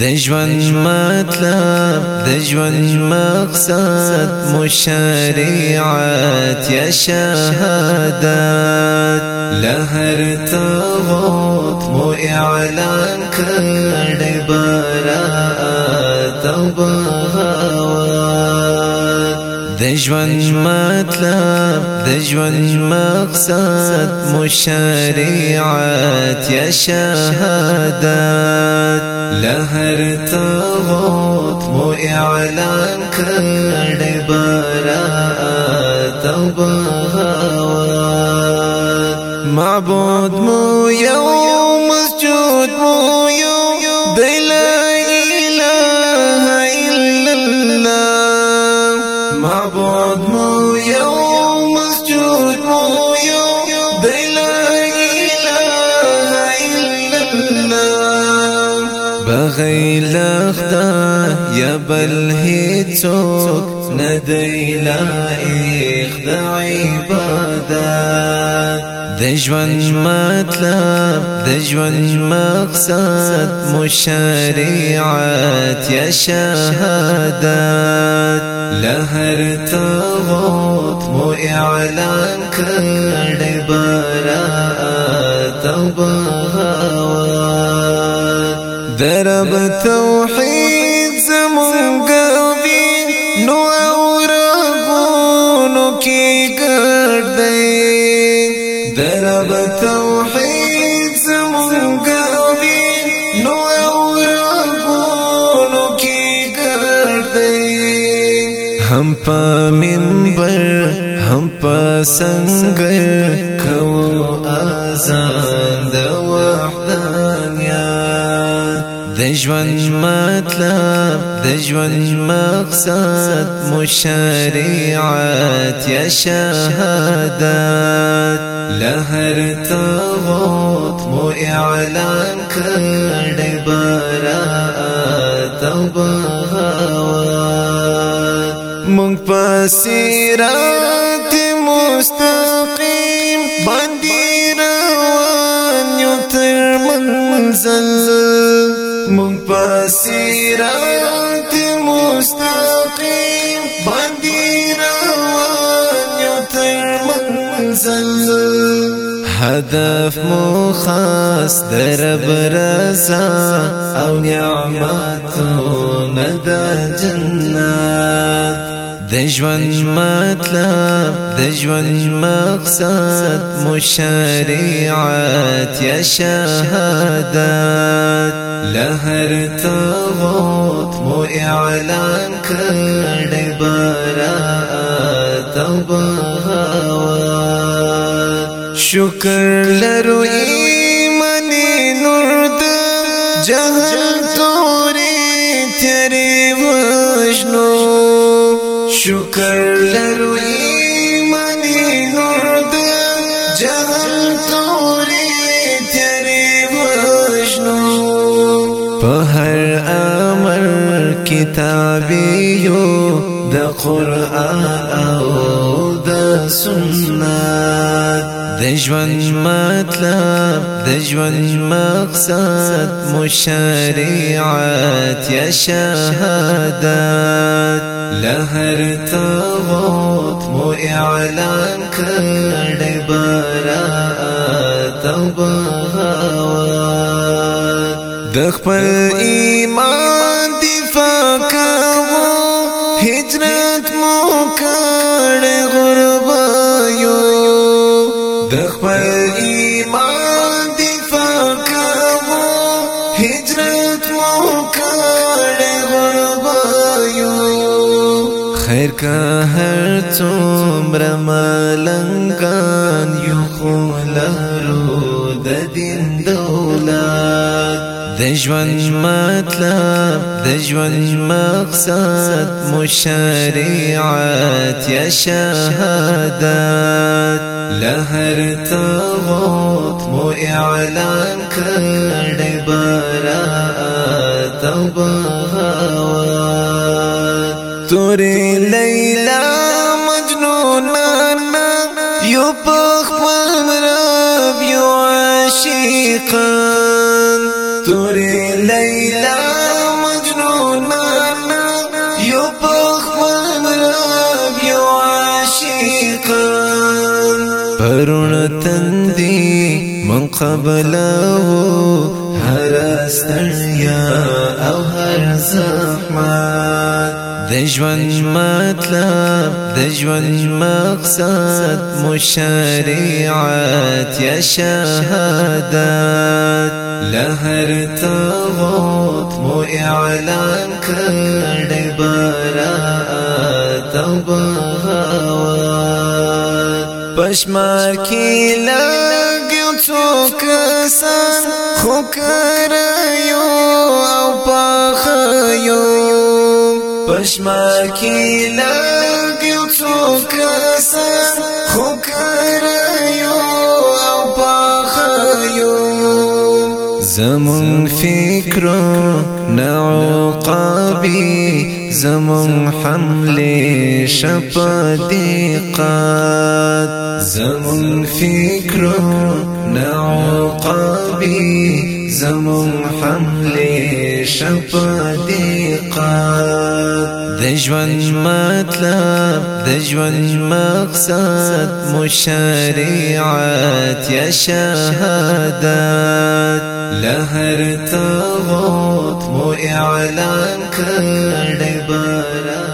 د ژوند مطلب د مقصد مشریعت یا شهادت لهر تغوت مو إعلان کړي براءت أو بغاوت د ژوند مطلب مقصد مشریعت یا شهادت لهر تغوت مو اعلان أو بغاوت معبود مو یو مسجود مو یو دل اله الا الله معبود مو یو بل هیڅوک ندی لایق د عبادت. د ژوند مطلب د ژوند مقصد مشریعت یا شهادت. لهر تغوت مو اعلان کړي براءت أو درب توحید درب توحید زمونږ وی نو اورغونو کې ګرد دی هم په منبر هم په سنگر کو اذان د وحدانیت د مطلب مقصد مشریعت یا شهادت. لهر تغوت مو اعلان کړي براءت أو بغاوت مونږ پسیرات مستقیم باندې روان یو تر منزل مونږ پسیرات مستقیم باندې هدف مو خاص درب رضا أو نعمتونه د جنت د ژوند مطلب د ژوند مقصد مشریعت یا شهادت. لهر تغوت مو اعلان براءت أو بغاوت. شکر لرو ایمان نور د جهل توري تیرې وښنو شکر لرو ایمان نور د جهل توري تیرې وښنو په هر امر کتابیو د قران او د سنت د ژوند مطلب د ژوند مقصد مشریعت یا شهادت لهر تغوت مو إعلان کړي براءت أو بغاوت د خپل ایمان د خپل ایمان دفاع کوو هجرت مو کړي غربایو. خیر کا هر څومره ملنګان یو خو لرو د دین دولت. د ژوند مطلب د مقصد مشریعت یا شهادت. لهر تغوت مو اعلان کړي براءت أو بغاوت توري لیلا مجنونانا یو پخ رب یو عاشقان۔ توري لیلا قبله هر استړیا أو هر زحمت. د ژوند مطلب د مقصد مشریعت یا شهادت. لهر تاغوت مو اعلان کړي براءت أو بغاوت. پشمار څو کسان خو کر یو او پخ یو. پشما کې لګ یو څو کسان خو کر یو زمون فکر نعقابي زمون حمل شپ دقات زمون فکر نعقابي زمون حمل شپ دقات د ژوند مطلب د مقصد مشریعت یا شهادت. لهر تاغوت مو اعلان کړي برات